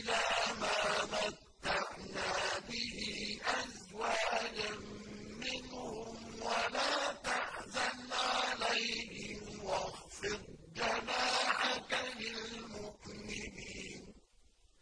إِلَىٰ